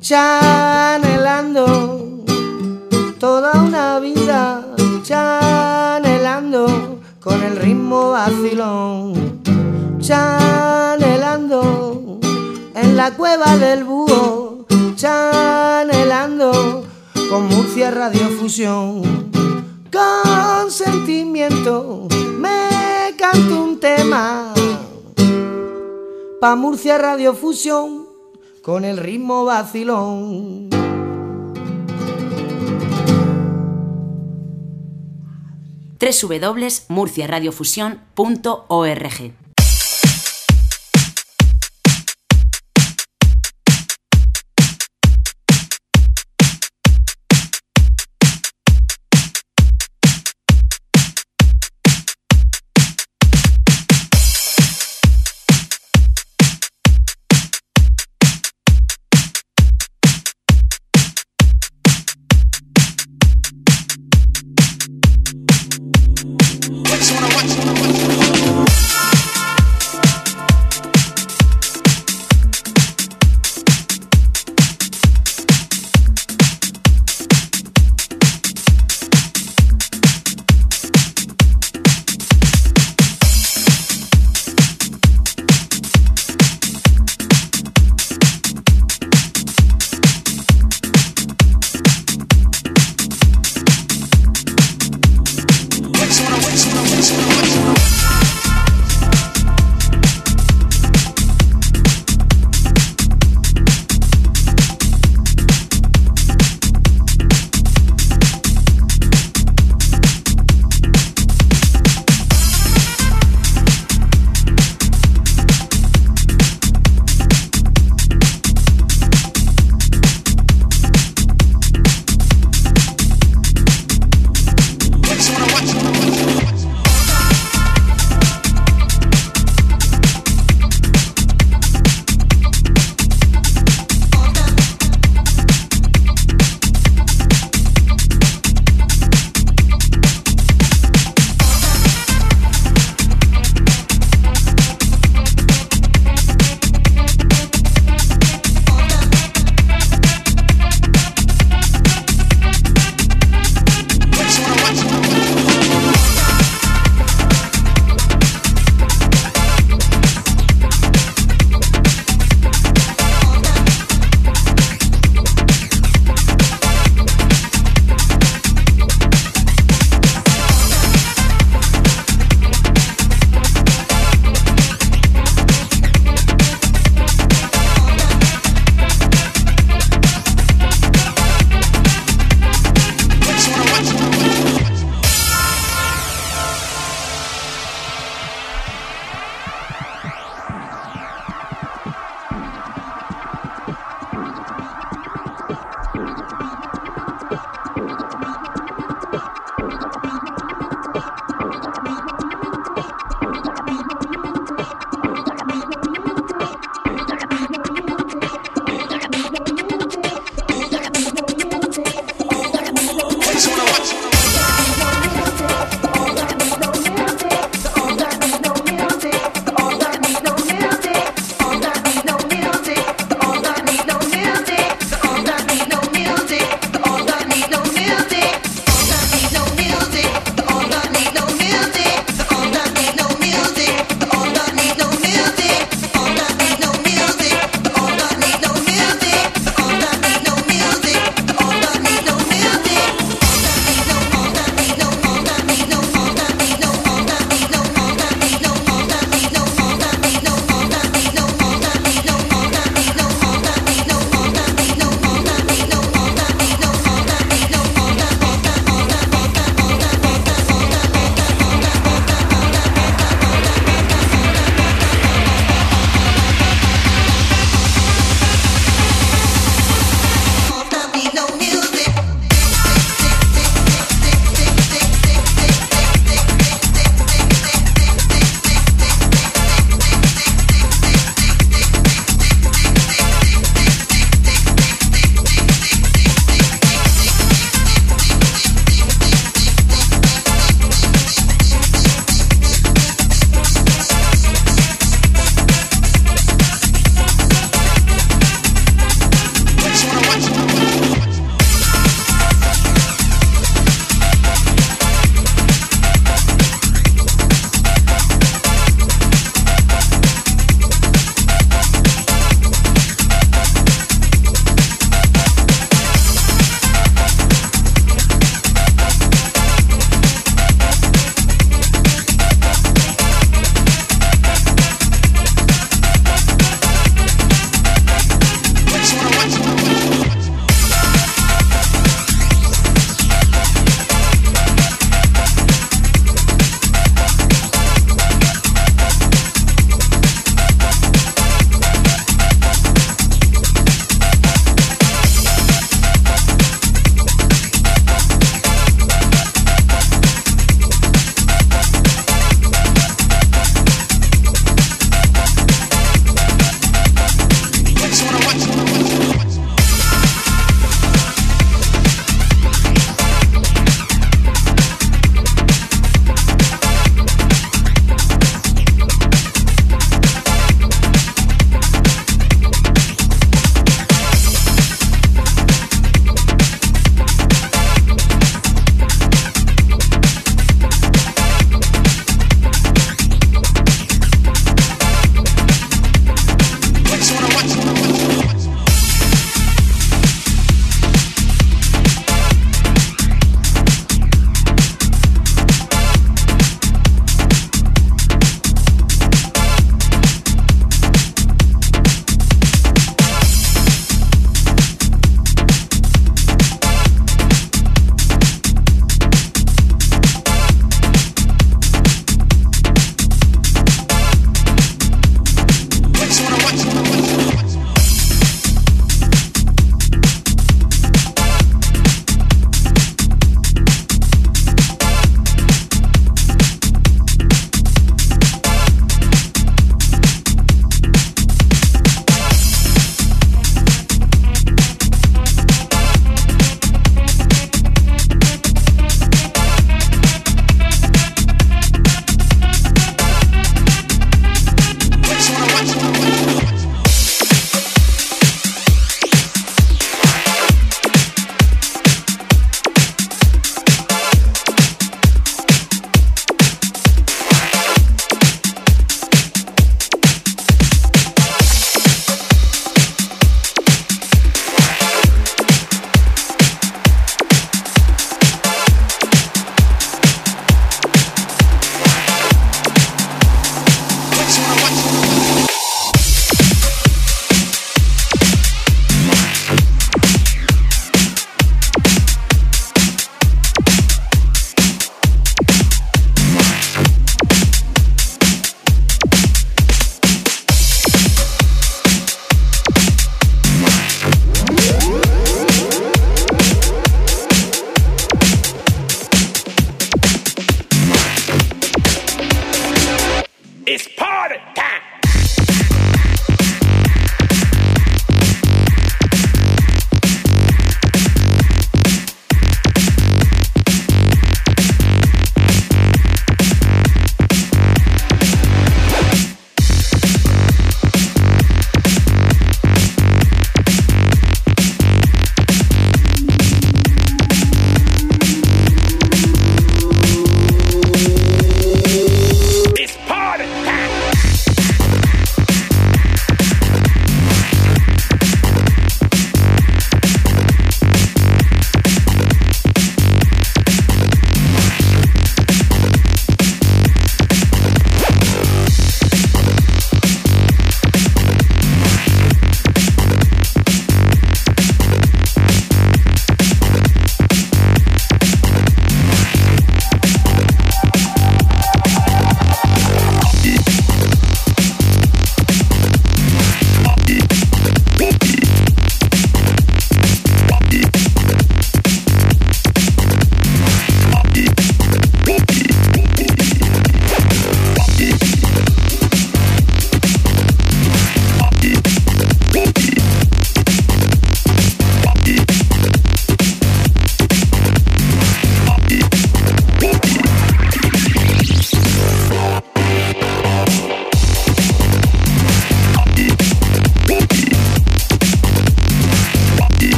Chanelando toda una vida, chanelando con el ritmo vacilón, en la cueva del búho, chanelando con Murcia Radiofusión, con sentimiento me canto un tema pa Murcia Radiofusión con el ritmo vacilón. www.murciaradiofusión.org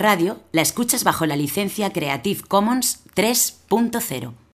radio la escuchas bajo la licencia Creative Commons 3.0.